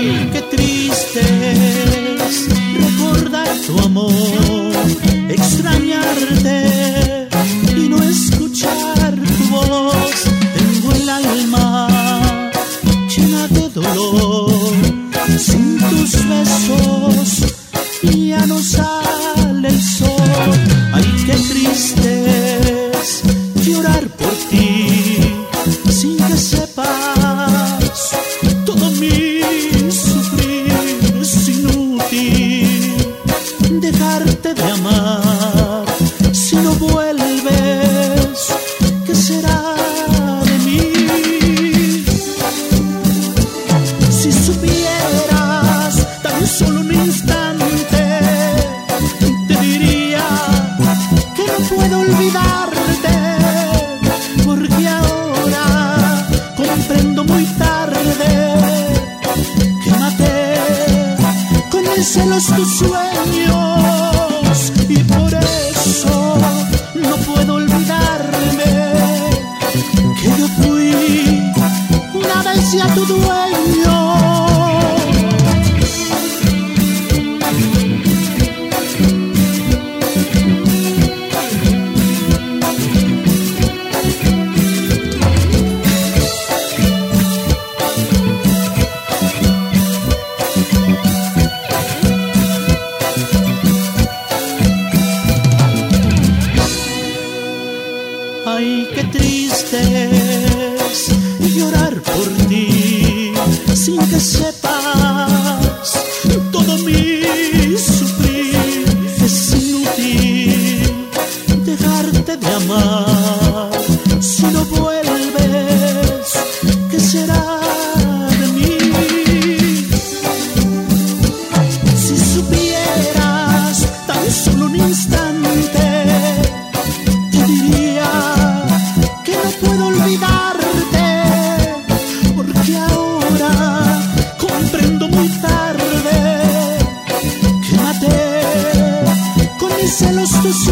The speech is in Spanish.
Ay, qué triste es recordar tu amor, extrañarte y no escuchar tu voz. Tengo el alma llena de dolor, sin tus besos ya no sale el sol. dejarte de amar. Si no vuelves, ¿qué será de mí? Si supieras tan solo un instante, te diría que no puedo olvidarte, porque ahora comprendo muy tarde que maté con el celos tu sueño. parecia tudo em Ay, qué triste es llorar por ti sin que sepas todo mi sufrir. Es inútil dejarte de amar. celos tus